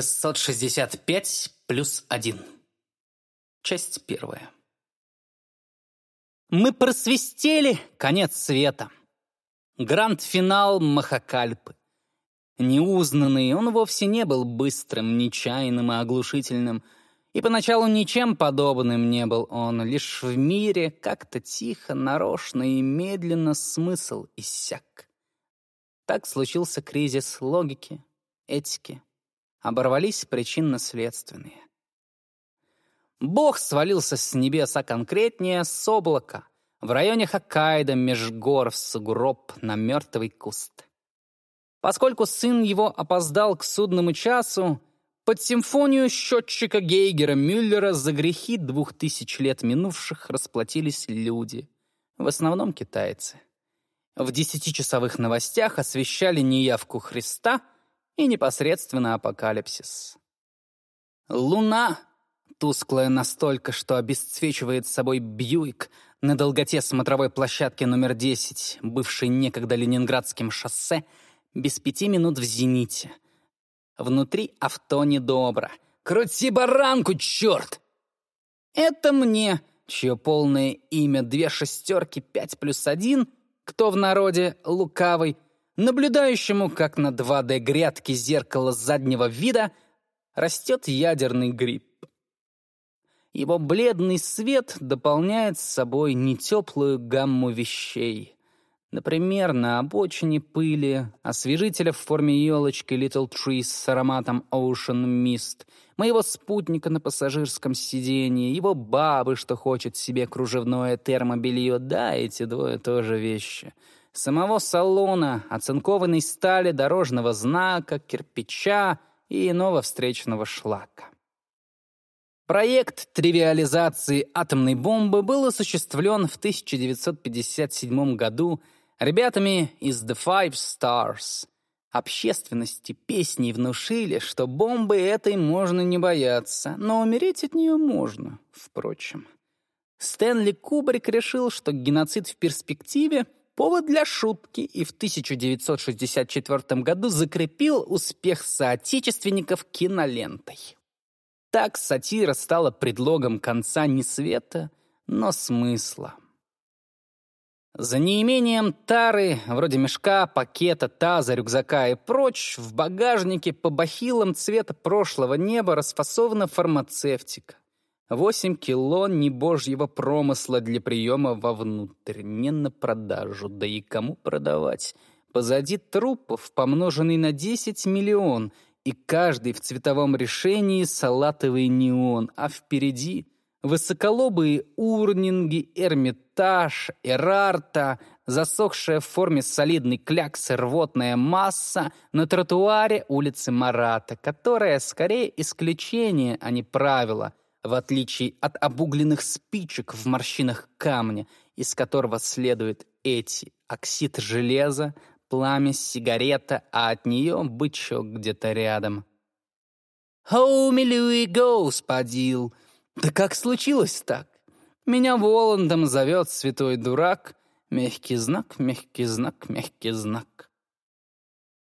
665 плюс один. Часть первая. Мы просвистели конец света. Гранд-финал Махакальпы. Неузнанный, он вовсе не был быстрым, нечаянным и оглушительным. И поначалу ничем подобным не был он, лишь в мире как-то тихо, нарочно и медленно смысл иссяк. Так случился кризис логики, этики, оборвались причинно-следственные. Бог свалился с небес, а конкретнее с облака, в районе Хоккайдо меж гор в сугроб на мертвый куст. Поскольку сын его опоздал к судному часу, под симфонию счетчика Гейгера Мюллера за грехи двух тысяч лет минувших расплатились люди, в основном китайцы. В десятичасовых новостях освещали неявку Христа — и непосредственно апокалипсис. Луна, тусклая настолько, что обесцвечивает собой Бьюик на долготе смотровой площадки номер 10, бывшей некогда Ленинградским шоссе, без пяти минут в зените. Внутри авто недобро. «Крути баранку, черт!» Это мне, чье полное имя две шестерки пять плюс один, кто в народе лукавый — наблюдающему, как на 2D-грядке зеркала заднего вида растет ядерный гриб. Его бледный свет дополняет с собой нетеплую гамму вещей. Например, на обочине пыли, освежителя в форме елочки Little Trees с ароматом Ocean Mist, моего спутника на пассажирском сиденье, его бабы, что хочет себе кружевное термобелье. Да, эти двое тоже вещи — самого салона, оцинкованной стали, дорожного знака, кирпича и иного встречного шлака. Проект тривиализации атомной бомбы был осуществлен в 1957 году ребятами из The Five Stars. Общественности песни внушили, что бомбы этой можно не бояться, но умереть от нее можно, впрочем. Стэнли Кубрик решил, что геноцид в перспективе — повод для шутки и в 1964 году закрепил успех соотечественников кинолентой. Так сатира стала предлогом конца не света, но смысла. За неимением тары, вроде мешка, пакета, таза, рюкзака и прочь, в багажнике по бахилам цвета прошлого неба расфасована фармацевтика. Восемь кило небожьего промысла для приема вовнутрь, не на продажу, да и кому продавать. Позади трупов, помноженный на десять миллион, и каждый в цветовом решении салатовый неон, а впереди высоколобые урнинги, эрмитаж, эрарта, засохшая в форме солидной кляксы рвотная масса на тротуаре улицы Марата, которая скорее исключение, а не правило — в отличие от обугленных спичек в морщинах камня, из которого следует эти оксид железа, пламя сигарета, а от нее бычок где-то рядом. «Хоуми Луи господил!» «Да как случилось так? Меня Воландом зовет святой дурак. Мягкий знак, мягкий знак, мягкий знак».